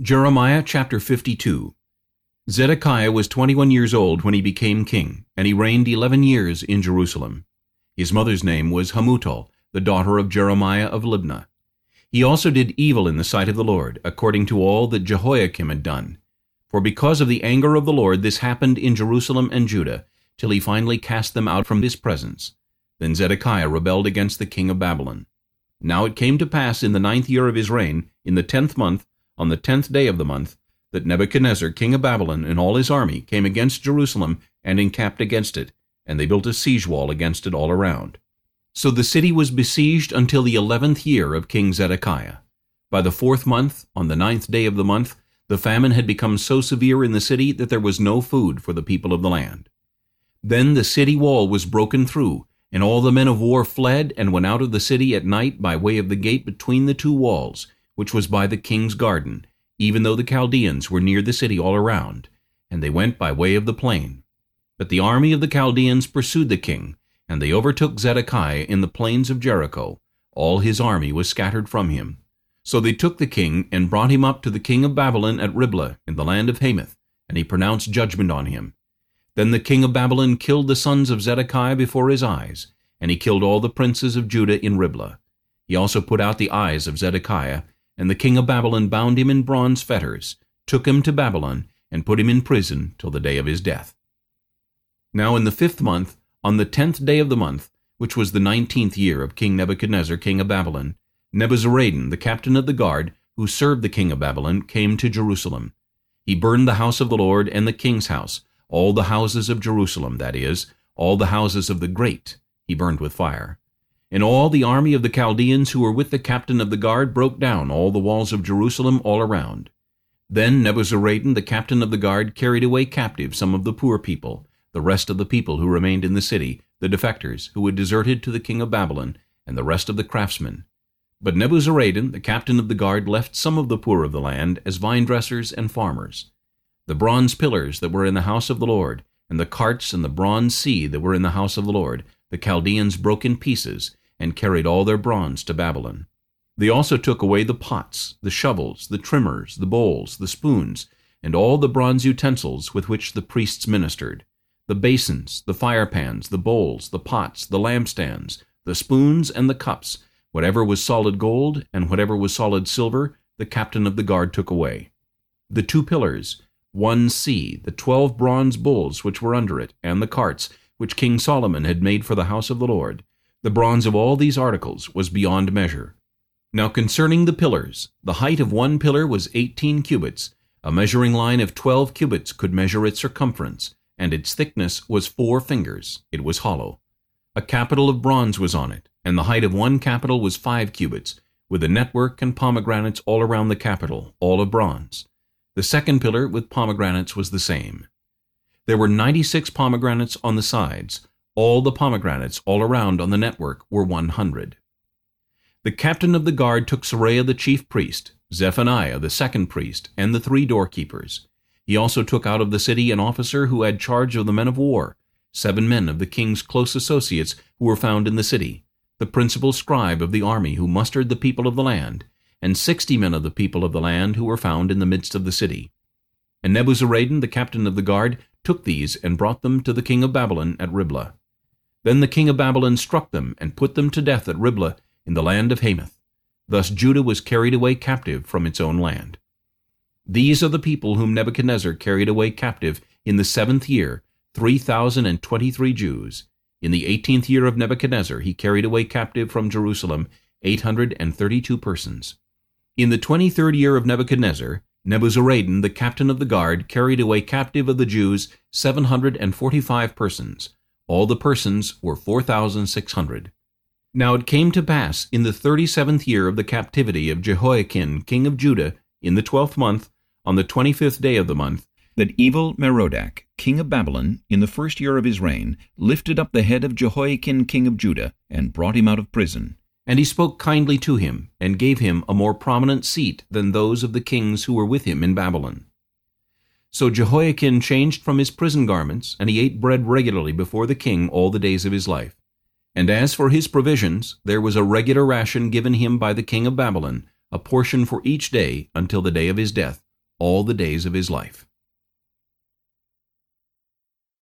Jeremiah chapter 52 Zedekiah was 21 years old when he became king, and he reigned 11 years in Jerusalem. His mother's name was Hamutal, the daughter of Jeremiah of Libnah. He also did evil in the sight of the Lord, according to all that Jehoiakim had done. For because of the anger of the Lord this happened in Jerusalem and Judah, till he finally cast them out from his presence. Then Zedekiah rebelled against the king of Babylon. Now it came to pass in the ninth year of his reign, in the tenth month, on the tenth day of the month, that Nebuchadnezzar king of Babylon and all his army came against Jerusalem and encamped against it, and they built a siege wall against it all around. So the city was besieged until the eleventh year of King Zedekiah. By the fourth month, on the ninth day of the month, the famine had become so severe in the city that there was no food for the people of the land. Then the city wall was broken through, and all the men of war fled and went out of the city at night by way of the gate between the two walls, which was by the king's garden, even though the Chaldeans were near the city all around, and they went by way of the plain. But the army of the Chaldeans pursued the king, and they overtook Zedekiah in the plains of Jericho. All his army was scattered from him. So they took the king and brought him up to the king of Babylon at Riblah in the land of Hamath, and he pronounced judgment on him. Then the king of Babylon killed the sons of Zedekiah before his eyes, and he killed all the princes of Judah in Riblah. He also put out the eyes of Zedekiah, and the king of Babylon bound him in bronze fetters, took him to Babylon, and put him in prison till the day of his death. Now in the fifth month, on the tenth day of the month, which was the nineteenth year of King Nebuchadnezzar king of Babylon, Nebuzaradan, the captain of the guard, who served the king of Babylon, came to Jerusalem. He burned the house of the Lord and the king's house, all the houses of Jerusalem, that is, all the houses of the great, he burned with fire. And all the army of the Chaldeans who were with the captain of the guard broke down all the walls of Jerusalem all around. Then Nebuzaradan, the captain of the guard, carried away captive some of the poor people, the rest of the people who remained in the city, the defectors, who had deserted to the king of Babylon, and the rest of the craftsmen. But Nebuzaradan, the captain of the guard, left some of the poor of the land as vine dressers and farmers. The bronze pillars that were in the house of the Lord, and the carts and the bronze sea that were in the house of the Lord, the Chaldeans broke in pieces, and carried all their bronze to Babylon. They also took away the pots, the shovels, the trimmers, the bowls, the spoons, and all the bronze utensils with which the priests ministered, the basins, the firepans, the bowls, the pots, the lampstands, the spoons, and the cups, whatever was solid gold, and whatever was solid silver, the captain of the guard took away. The two pillars, one sea, the twelve bronze bulls which were under it, and the carts, which King Solomon had made for the house of the Lord, the bronze of all these articles was beyond measure. Now concerning the pillars, the height of one pillar was eighteen cubits. A measuring line of twelve cubits could measure its circumference, and its thickness was four fingers. It was hollow. A capital of bronze was on it, and the height of one capital was five cubits, with a network and pomegranates all around the capital, all of bronze. The second pillar with pomegranates was the same. There were ninety-six pomegranates on the sides, all the pomegranates all around on the network were one hundred. The captain of the guard took Seraiah the chief priest, Zephaniah the second priest, and the three doorkeepers. He also took out of the city an officer who had charge of the men of war, seven men of the king's close associates who were found in the city, the principal scribe of the army who mustered the people of the land, and sixty men of the people of the land who were found in the midst of the city. And Nebuzaradan, the captain of the guard, took these and brought them to the king of Babylon at Riblah. Then the king of Babylon struck them and put them to death at Riblah in the land of Hamath. Thus Judah was carried away captive from its own land. These are the people whom Nebuchadnezzar carried away captive in the seventh year, three thousand and twenty-three Jews. In the eighteenth year of Nebuchadnezzar he carried away captive from Jerusalem eight hundred and thirty-two persons. In the twenty-third year of Nebuchadnezzar, Nebuzaradan, the captain of the guard, carried away captive of the Jews seven hundred and forty-five persons. All the persons were 4,600. Now it came to pass in the thirty-seventh year of the captivity of Jehoiachin king of Judah, in the twelfth month, on the twenty-fifth day of the month, that Evil-Merodach, king of Babylon, in the first year of his reign, lifted up the head of Jehoiachin king of Judah, and brought him out of prison. And he spoke kindly to him, and gave him a more prominent seat than those of the kings who were with him in Babylon. So Jehoiachin changed from his prison garments, and he ate bread regularly before the king all the days of his life. And as for his provisions, there was a regular ration given him by the king of Babylon, a portion for each day until the day of his death, all the days of his life.